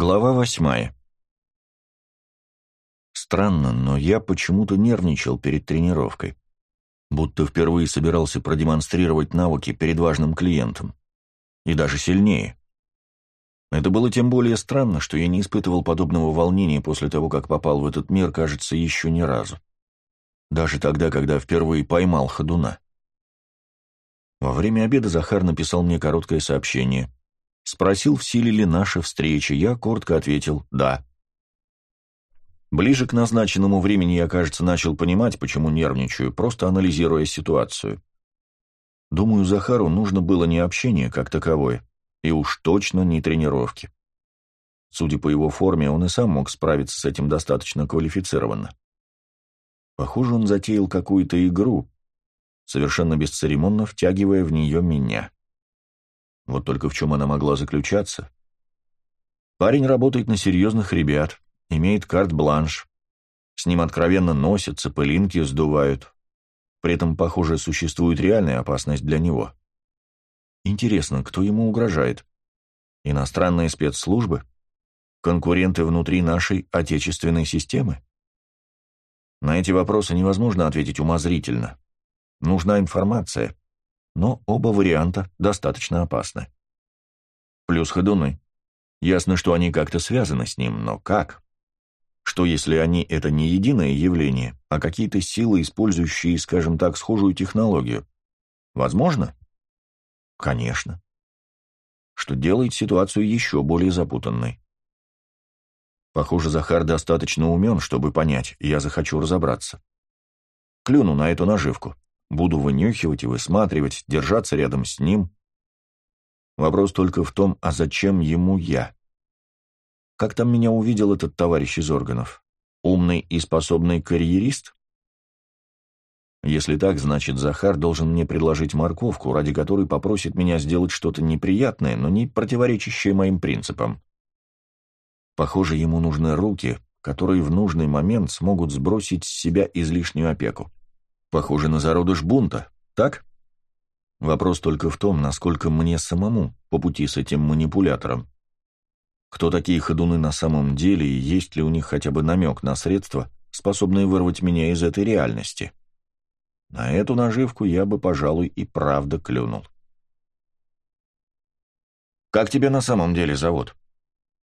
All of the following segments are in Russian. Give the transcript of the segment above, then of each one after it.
Глава восьмая. Странно, но я почему-то нервничал перед тренировкой. Будто впервые собирался продемонстрировать навыки перед важным клиентом. И даже сильнее. Это было тем более странно, что я не испытывал подобного волнения после того, как попал в этот мир, кажется, еще ни разу. Даже тогда, когда впервые поймал ходуна. Во время обеда Захар написал мне короткое сообщение — Спросил, в силе ли наша встреча. Я коротко ответил «да». Ближе к назначенному времени я, кажется, начал понимать, почему нервничаю, просто анализируя ситуацию. Думаю, Захару нужно было не общение как таковое, и уж точно не тренировки. Судя по его форме, он и сам мог справиться с этим достаточно квалифицированно. Похоже, он затеял какую-то игру, совершенно бесцеремонно втягивая в нее меня. Вот только в чем она могла заключаться? Парень работает на серьезных ребят, имеет карт-бланш. С ним откровенно носятся, пылинки сдувают. При этом, похоже, существует реальная опасность для него. Интересно, кто ему угрожает? Иностранные спецслужбы? Конкуренты внутри нашей отечественной системы? На эти вопросы невозможно ответить умозрительно. Нужна информация но оба варианта достаточно опасны. Плюс ходуны. Ясно, что они как-то связаны с ним, но как? Что если они — это не единое явление, а какие-то силы, использующие, скажем так, схожую технологию? Возможно? Конечно. Что делает ситуацию еще более запутанной. Похоже, Захар достаточно умен, чтобы понять, я захочу разобраться. Клюну на эту наживку. Буду вынюхивать и высматривать, держаться рядом с ним. Вопрос только в том, а зачем ему я? Как там меня увидел этот товарищ из органов? Умный и способный карьерист? Если так, значит, Захар должен мне предложить морковку, ради которой попросит меня сделать что-то неприятное, но не противоречащее моим принципам. Похоже, ему нужны руки, которые в нужный момент смогут сбросить с себя излишнюю опеку. Похоже на зародыш бунта, так? Вопрос только в том, насколько мне самому по пути с этим манипулятором. Кто такие ходуны на самом деле, и есть ли у них хотя бы намек на средства, способные вырвать меня из этой реальности? На эту наживку я бы, пожалуй, и правда клюнул. «Как тебя на самом деле зовут?»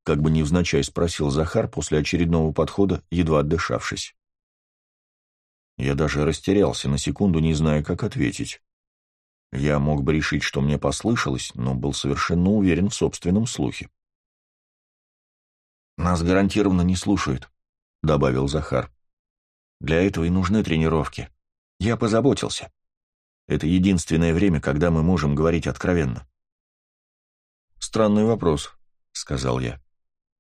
Как бы невзначай спросил Захар после очередного подхода, едва отдышавшись. Я даже растерялся на секунду, не зная, как ответить. Я мог бы решить, что мне послышалось, но был совершенно уверен в собственном слухе. «Нас гарантированно не слушают», — добавил Захар. «Для этого и нужны тренировки. Я позаботился. Это единственное время, когда мы можем говорить откровенно». «Странный вопрос», — сказал я.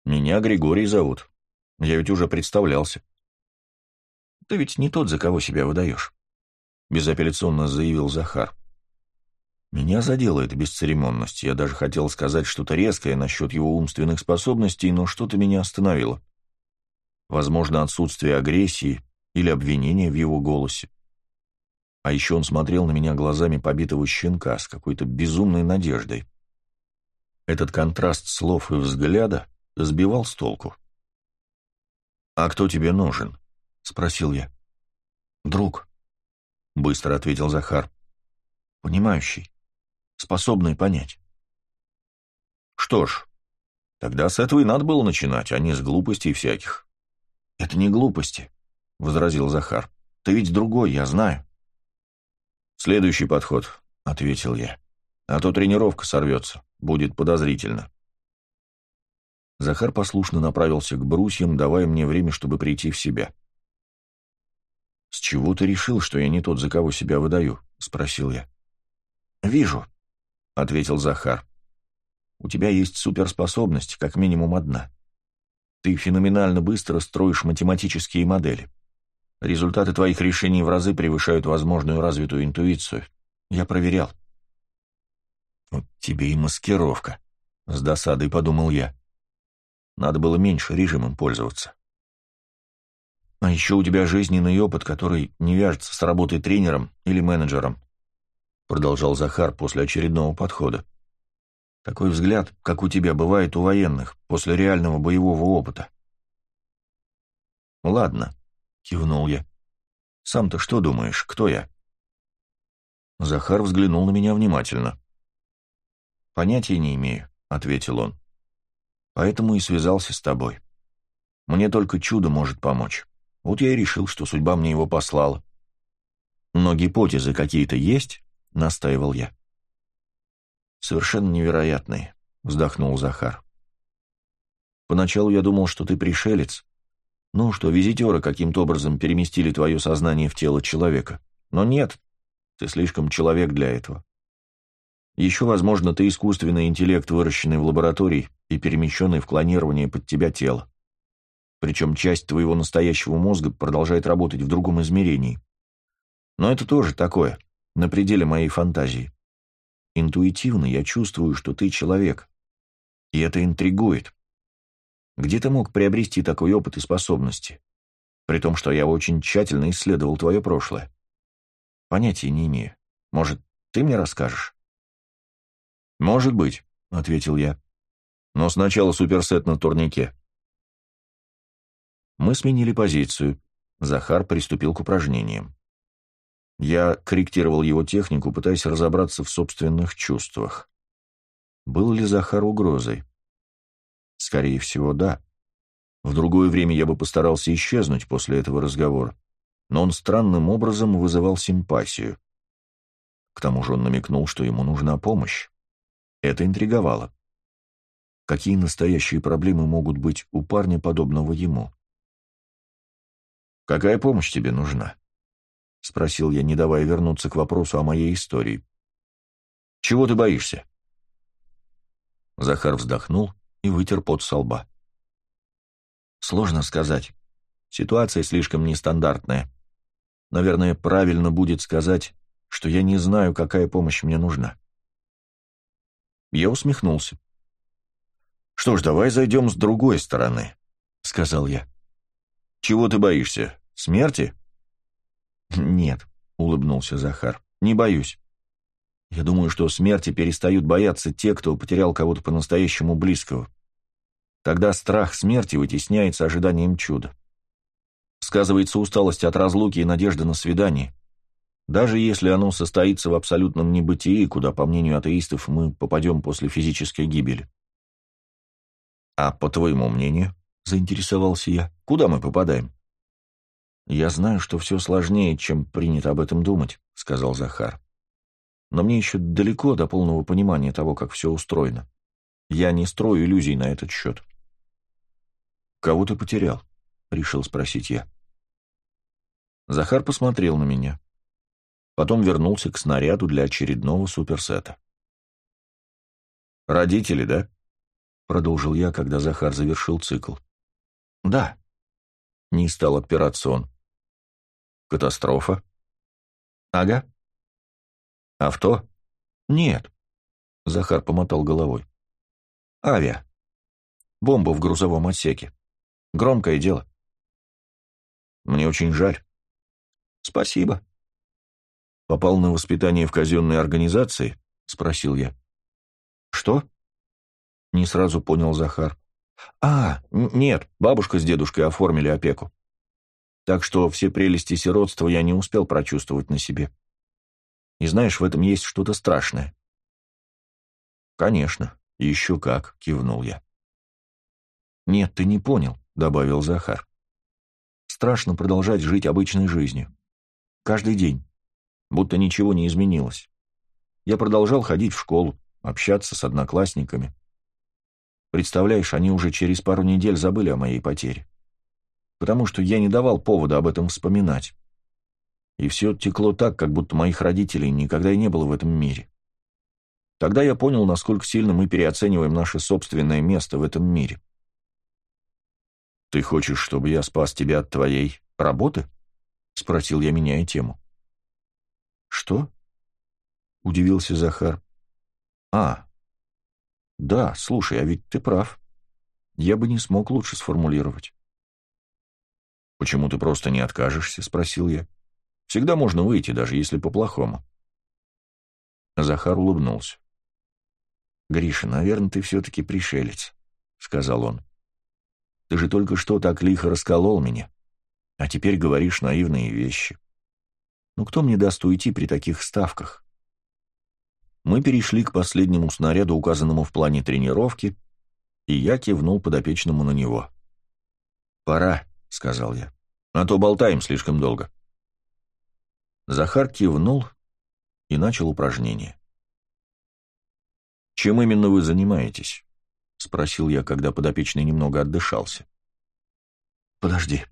«Меня Григорий зовут. Я ведь уже представлялся». Ты ведь не тот, за кого себя выдаешь», — безапелляционно заявил Захар. Меня задела эта бесцеремонность. Я даже хотел сказать что-то резкое насчет его умственных способностей, но что-то меня остановило. Возможно, отсутствие агрессии или обвинения в его голосе. А еще он смотрел на меня глазами побитого щенка с какой-то безумной надеждой. Этот контраст слов и взгляда сбивал с толку. «А кто тебе нужен?» — спросил я. «Друг», — быстро ответил Захар. «Понимающий, способный понять». «Что ж, тогда с этого и надо было начинать, а не с глупостей всяких». «Это не глупости», — возразил Захар. «Ты ведь другой, я знаю». «Следующий подход», — ответил я. «А то тренировка сорвется, будет подозрительно». Захар послушно направился к брусьям, давая мне время, чтобы прийти в себя. «С чего ты решил, что я не тот, за кого себя выдаю?» — спросил я. «Вижу», — ответил Захар. «У тебя есть суперспособность, как минимум одна. Ты феноменально быстро строишь математические модели. Результаты твоих решений в разы превышают возможную развитую интуицию. Я проверял». «Вот тебе и маскировка», — с досадой подумал я. «Надо было меньше режимом пользоваться». А еще у тебя жизненный опыт, который не вяжется с работой тренером или менеджером», продолжал Захар после очередного подхода. Такой взгляд, как у тебя бывает у военных, после реального боевого опыта. «Ладно», — кивнул я. «Сам-то что думаешь, кто я?» Захар взглянул на меня внимательно. «Понятия не имею», — ответил он. «Поэтому и связался с тобой. Мне только чудо может помочь. Вот я и решил, что судьба мне его послала». «Но гипотезы какие-то есть?» — настаивал я. «Совершенно невероятные», — вздохнул Захар. «Поначалу я думал, что ты пришелец, ну, что визитеры каким-то образом переместили твое сознание в тело человека. Но нет, ты слишком человек для этого. Еще, возможно, ты искусственный интеллект, выращенный в лаборатории и перемещенный в клонирование под тебя тело. Причем часть твоего настоящего мозга продолжает работать в другом измерении. Но это тоже такое, на пределе моей фантазии. Интуитивно я чувствую, что ты человек. И это интригует. Где ты мог приобрести такой опыт и способности? При том, что я очень тщательно исследовал твое прошлое. Понятия не имею. Может, ты мне расскажешь? Может быть, ответил я. Но сначала суперсет на турнике. Мы сменили позицию. Захар приступил к упражнениям. Я корректировал его технику, пытаясь разобраться в собственных чувствах. Был ли Захар угрозой? Скорее всего, да. В другое время я бы постарался исчезнуть после этого разговора но он странным образом вызывал симпатию. К тому же он намекнул, что ему нужна помощь. Это интриговало. Какие настоящие проблемы могут быть у парня, подобного ему? «Какая помощь тебе нужна?» — спросил я, не давая вернуться к вопросу о моей истории. «Чего ты боишься?» Захар вздохнул и вытер пот со лба. «Сложно сказать. Ситуация слишком нестандартная. Наверное, правильно будет сказать, что я не знаю, какая помощь мне нужна. Я усмехнулся. «Что ж, давай зайдем с другой стороны», — сказал я. «Чего ты боишься? Смерти?» «Нет», — улыбнулся Захар, — «не боюсь. Я думаю, что смерти перестают бояться те, кто потерял кого-то по-настоящему близкого. Тогда страх смерти вытесняется ожиданием чуда. Сказывается усталость от разлуки и надежда на свидание. Даже если оно состоится в абсолютном небытии, куда, по мнению атеистов, мы попадем после физической гибели. «А по твоему мнению?» — заинтересовался я. «Куда мы попадаем?» «Я знаю, что все сложнее, чем принято об этом думать», — сказал Захар. «Но мне еще далеко до полного понимания того, как все устроено. Я не строю иллюзий на этот счет». «Кого ты потерял?» — решил спросить я. Захар посмотрел на меня. Потом вернулся к снаряду для очередного суперсета. «Родители, да?» — продолжил я, когда Захар завершил цикл. «Да». Не стал отпираться он. «Катастрофа?» «Ага». «Авто?» «Нет». Захар помотал головой. «Авиа. Бомба в грузовом отсеке. Громкое дело». «Мне очень жаль». «Спасибо». «Попал на воспитание в казенной организации?» — спросил я. «Что?» — не сразу понял Захар. «А, нет, бабушка с дедушкой оформили опеку. Так что все прелести сиротства я не успел прочувствовать на себе. И знаешь, в этом есть что-то страшное». «Конечно, еще как», — кивнул я. «Нет, ты не понял», — добавил Захар. «Страшно продолжать жить обычной жизнью. Каждый день. Будто ничего не изменилось. Я продолжал ходить в школу, общаться с одноклассниками. Представляешь, они уже через пару недель забыли о моей потере. Потому что я не давал повода об этом вспоминать. И все текло так, как будто моих родителей никогда и не было в этом мире. Тогда я понял, насколько сильно мы переоцениваем наше собственное место в этом мире. «Ты хочешь, чтобы я спас тебя от твоей работы?» — спросил я, меняя тему. «Что?» — удивился Захар. «А, да, слушай, а ведь ты прав. Я бы не смог лучше сформулировать». «Почему ты просто не откажешься?» — спросил я. «Всегда можно выйти, даже если по-плохому». Захар улыбнулся. «Гриша, наверное, ты все-таки пришелец», — сказал он. «Ты же только что так лихо расколол меня, а теперь говоришь наивные вещи. Ну кто мне даст уйти при таких ставках?» Мы перешли к последнему снаряду, указанному в плане тренировки, и я кивнул подопечному на него. «Пора», — сказал я, — «а то болтаем слишком долго». Захар кивнул и начал упражнение. «Чем именно вы занимаетесь?» — спросил я, когда подопечный немного отдышался. «Подожди».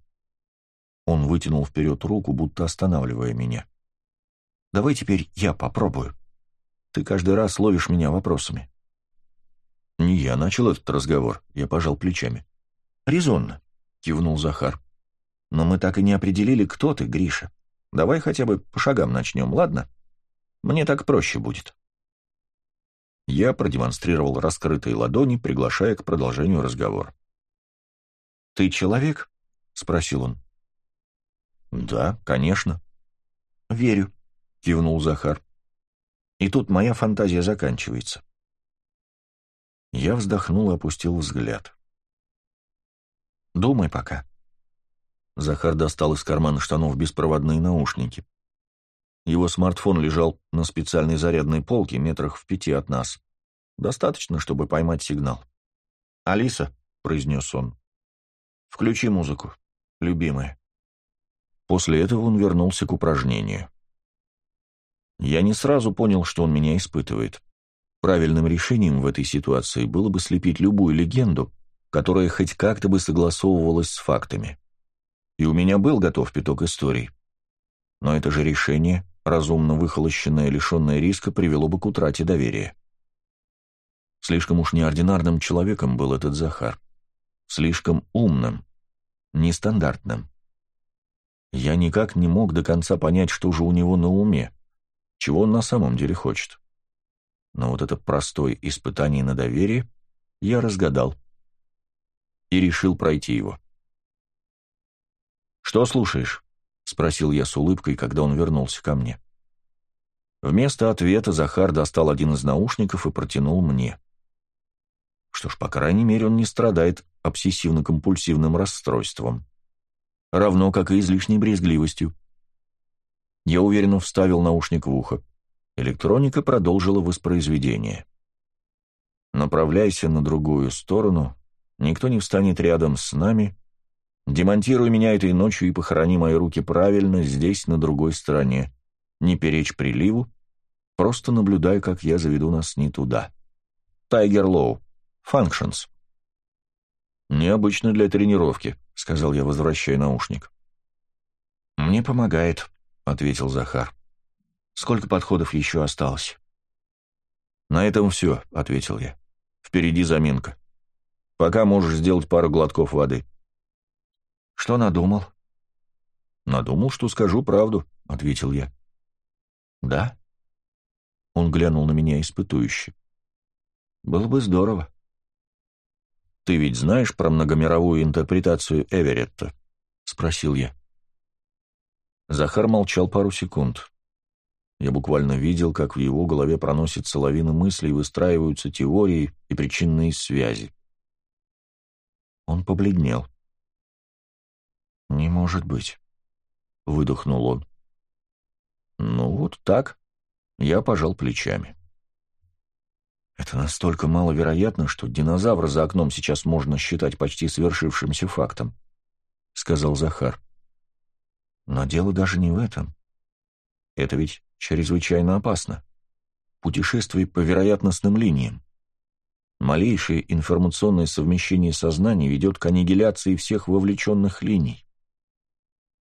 Он вытянул вперед руку, будто останавливая меня. «Давай теперь я попробую. Ты каждый раз ловишь меня вопросами». «Не я начал этот разговор», — я пожал плечами. «Резонно», — кивнул Захар. «Но мы так и не определили, кто ты, Гриша. Давай хотя бы по шагам начнем, ладно? Мне так проще будет». Я продемонстрировал раскрытые ладони, приглашая к продолжению разговора. «Ты человек?» — спросил он. «Да, конечно». «Верю», — кивнул Захар. И тут моя фантазия заканчивается. Я вздохнул и опустил взгляд. «Думай пока». Захар достал из кармана штанов беспроводные наушники. Его смартфон лежал на специальной зарядной полке метрах в пяти от нас. Достаточно, чтобы поймать сигнал. «Алиса», — произнес он, — «включи музыку, любимая». После этого он вернулся к упражнению. Я не сразу понял, что он меня испытывает. Правильным решением в этой ситуации было бы слепить любую легенду, которая хоть как-то бы согласовывалась с фактами. И у меня был готов пяток историй. Но это же решение, разумно выхолощенное, лишенное риска, привело бы к утрате доверия. Слишком уж неординарным человеком был этот Захар. Слишком умным, нестандартным. Я никак не мог до конца понять, что же у него на уме, чего он на самом деле хочет. Но вот это простое испытание на доверие я разгадал и решил пройти его. «Что слушаешь?» — спросил я с улыбкой, когда он вернулся ко мне. Вместо ответа Захар достал один из наушников и протянул мне. Что ж, по крайней мере, он не страдает обсессивно-компульсивным расстройством. Равно как и излишней брезгливостью. Я уверенно вставил наушник в ухо. Электроника продолжила воспроизведение. «Направляйся на другую сторону, никто не встанет рядом с нами. Демонтируй меня этой ночью и похорони мои руки правильно здесь, на другой стороне. Не перечь приливу, просто наблюдай, как я заведу нас не туда. Тайгер Лоу. Functions». «Необычно для тренировки», — сказал я, возвращая наушник. «Мне помогает», — ответил Захар. Сколько подходов еще осталось?» «На этом все», — ответил я. «Впереди заминка. Пока можешь сделать пару глотков воды». «Что надумал?» «Надумал, что скажу правду», — ответил я. «Да?» Он глянул на меня испытующе. «Было бы здорово». «Ты ведь знаешь про многомировую интерпретацию Эверетта?» — спросил я. Захар молчал пару секунд. Я буквально видел, как в его голове проносится лавина мыслей, выстраиваются теории и причинные связи. Он побледнел. «Не может быть», — выдохнул он. «Ну, вот так». Я пожал плечами. Это настолько маловероятно, что динозавра за окном сейчас можно считать почти свершившимся фактом, — сказал Захар. Но дело даже не в этом. Это ведь чрезвычайно опасно. Путешествие по вероятностным линиям. Малейшее информационное совмещение сознания ведет к аннигиляции всех вовлеченных линий.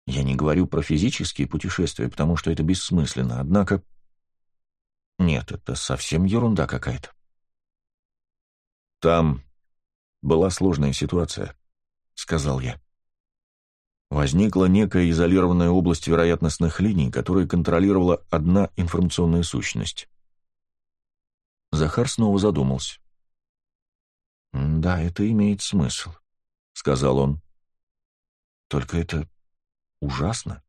Я не говорю про физические путешествия, потому что это бессмысленно, однако... Нет, это совсем ерунда какая-то. Там была сложная ситуация, — сказал я. Возникла некая изолированная область вероятностных линий, которую контролировала одна информационная сущность. Захар снова задумался. «Да, это имеет смысл», — сказал он. «Только это ужасно.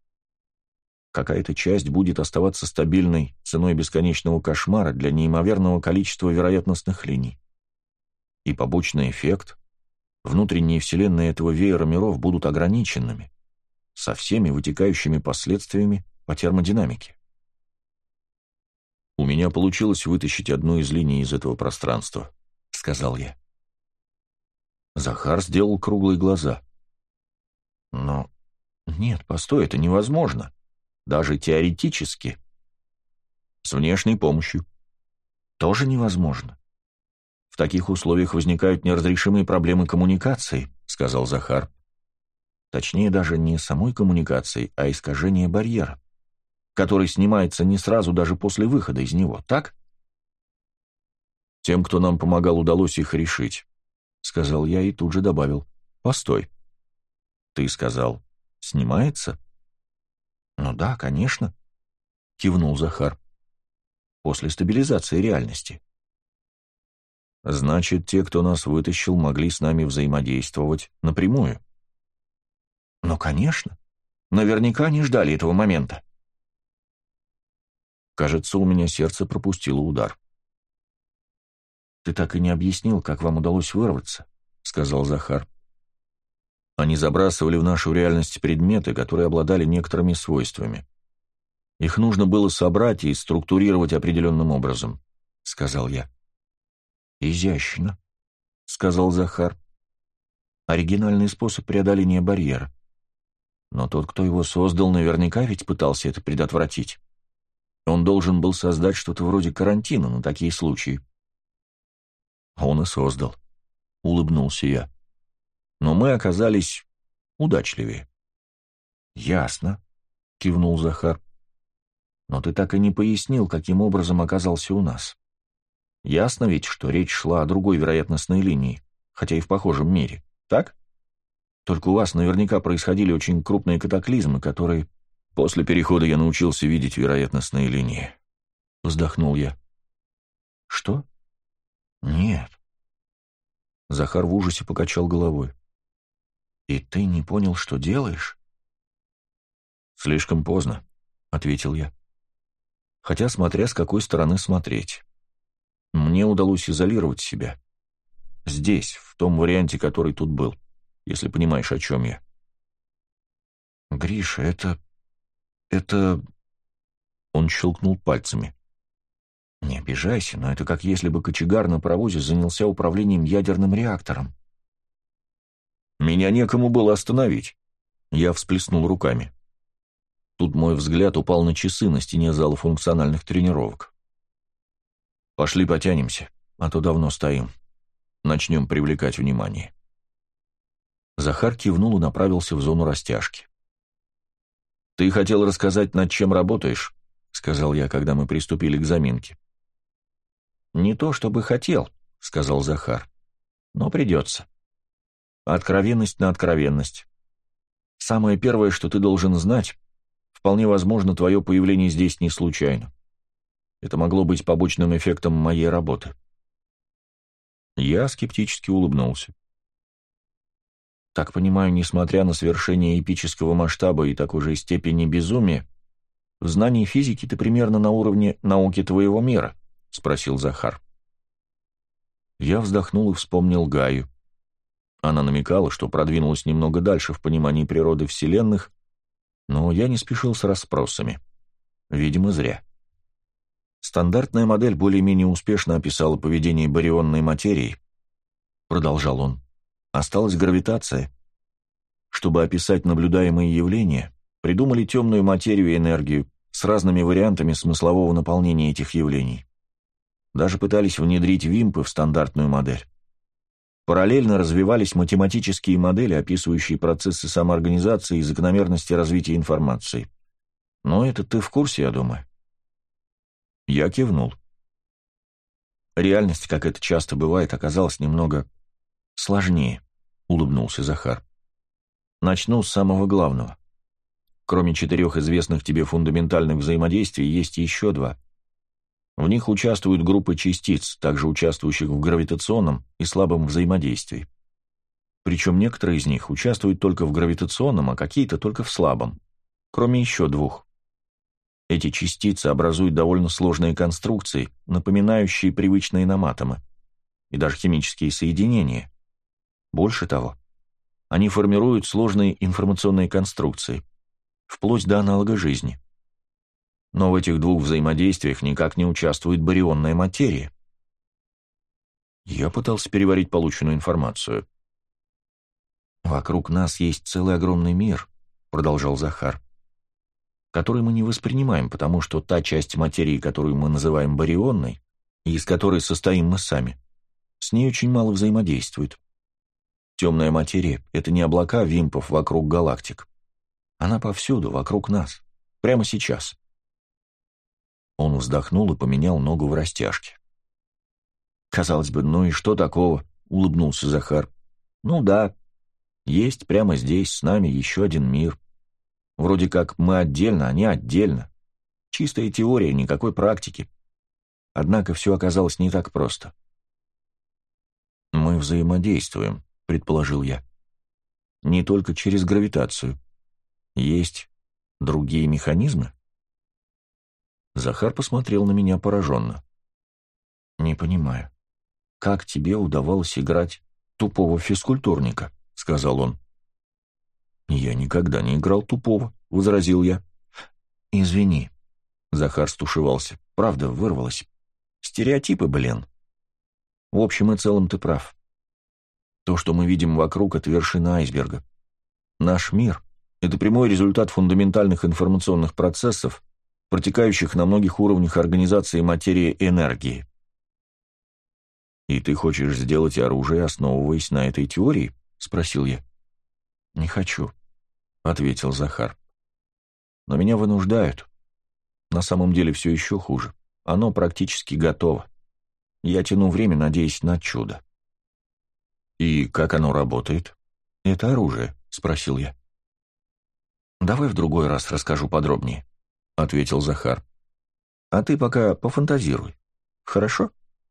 какая-то часть будет оставаться стабильной ценой бесконечного кошмара для неимоверного количества вероятностных линий. И побочный эффект — внутренние вселенные этого веера миров будут ограниченными, со всеми вытекающими последствиями по термодинамике. «У меня получилось вытащить одну из линий из этого пространства», — сказал я. Захар сделал круглые глаза. «Но нет, постой, это невозможно даже теоретически. С внешней помощью. Тоже невозможно. В таких условиях возникают неразрешимые проблемы коммуникации, сказал Захар. Точнее, даже не самой коммуникации, а искажение барьера, который снимается не сразу даже после выхода из него, так? Тем, кто нам помогал, удалось их решить, сказал я и тут же добавил. Постой. Ты сказал, снимается? «Ну да, конечно», — кивнул Захар. «После стабилизации реальности». «Значит, те, кто нас вытащил, могли с нами взаимодействовать напрямую?» «Ну, конечно. Наверняка не ждали этого момента». Кажется, у меня сердце пропустило удар. «Ты так и не объяснил, как вам удалось вырваться», — сказал Захар. Они забрасывали в нашу реальность предметы, которые обладали некоторыми свойствами. Их нужно было собрать и структурировать определенным образом, — сказал я. «Изящно», — сказал Захар. «Оригинальный способ преодоления барьера. Но тот, кто его создал, наверняка ведь пытался это предотвратить. Он должен был создать что-то вроде карантина на такие случаи». «Он и создал», — улыбнулся я но мы оказались удачливее. «Ясно», — кивнул Захар. «Но ты так и не пояснил, каким образом оказался у нас. Ясно ведь, что речь шла о другой вероятностной линии, хотя и в похожем мире, так? Только у вас наверняка происходили очень крупные катаклизмы, которые... После перехода я научился видеть вероятностные линии. Вздохнул я. Что? Нет. Захар в ужасе покачал головой. «И ты не понял, что делаешь?» «Слишком поздно», — ответил я. «Хотя смотря с какой стороны смотреть. Мне удалось изолировать себя. Здесь, в том варианте, который тут был, если понимаешь, о чем я». «Гриша, это... это...» Он щелкнул пальцами. «Не обижайся, но это как если бы кочегар на паровозе занялся управлением ядерным реактором. Меня некому было остановить. Я всплеснул руками. Тут мой взгляд упал на часы на стене зала функциональных тренировок. «Пошли потянемся, а то давно стоим. Начнем привлекать внимание». Захар кивнул и направился в зону растяжки. «Ты хотел рассказать, над чем работаешь?» — сказал я, когда мы приступили к заминке. «Не то чтобы хотел», — сказал Захар, — «но придется». Откровенность на откровенность. Самое первое, что ты должен знать, вполне возможно, твое появление здесь не случайно. Это могло быть побочным эффектом моей работы. Я скептически улыбнулся. Так понимаю, несмотря на совершение эпического масштаба и такой же степени безумия, в знании физики ты примерно на уровне науки твоего мира, — спросил Захар. Я вздохнул и вспомнил Гаю. Она намекала, что продвинулась немного дальше в понимании природы вселенных, но я не спешил с расспросами. Видимо, зря. Стандартная модель более-менее успешно описала поведение барионной материи, продолжал он. Осталась гравитация. Чтобы описать наблюдаемые явления, придумали темную материю и энергию с разными вариантами смыслового наполнения этих явлений. Даже пытались внедрить вимпы в стандартную модель. Параллельно развивались математические модели, описывающие процессы самоорганизации и закономерности развития информации. Но это ты в курсе, я думаю. Я кивнул. Реальность, как это часто бывает, оказалась немного сложнее, улыбнулся Захар. Начну с самого главного. Кроме четырех известных тебе фундаментальных взаимодействий, есть еще два. В них участвуют группы частиц, также участвующих в гравитационном и слабом взаимодействии. Причем некоторые из них участвуют только в гравитационном, а какие-то только в слабом. Кроме еще двух. Эти частицы образуют довольно сложные конструкции, напоминающие привычные нам атомы, и даже химические соединения. Больше того, они формируют сложные информационные конструкции, вплоть до аналога жизни. Но в этих двух взаимодействиях никак не участвует барионная материя. Я пытался переварить полученную информацию. «Вокруг нас есть целый огромный мир», — продолжал Захар, «который мы не воспринимаем, потому что та часть материи, которую мы называем барионной, и из которой состоим мы сами, с ней очень мало взаимодействует. Темная материя — это не облака вимпов вокруг галактик. Она повсюду, вокруг нас, прямо сейчас». Он вздохнул и поменял ногу в растяжке. Казалось бы, ну и что такого? Улыбнулся Захар. Ну да, есть прямо здесь с нами еще один мир. Вроде как мы отдельно, не отдельно. Чистая теория, никакой практики. Однако все оказалось не так просто. «Мы взаимодействуем», — предположил я. «Не только через гравитацию. Есть другие механизмы?» Захар посмотрел на меня пораженно. «Не понимаю как тебе удавалось играть тупого физкультурника», — сказал он. «Я никогда не играл тупого», — возразил я. «Извини», — Захар стушевался. «Правда, вырвалось. Стереотипы, блин». «В общем и целом ты прав. То, что мы видим вокруг, — это вершина айсберга. Наш мир — это прямой результат фундаментальных информационных процессов, протекающих на многих уровнях организации материи энергии. «И ты хочешь сделать оружие, основываясь на этой теории?» — спросил я. «Не хочу», — ответил Захар. «Но меня вынуждают. На самом деле все еще хуже. Оно практически готово. Я тяну время, надеясь на чудо». «И как оно работает?» «Это оружие», — спросил я. «Давай в другой раз расскажу подробнее», — ответил Захар. «А ты пока пофантазируй. Хорошо?»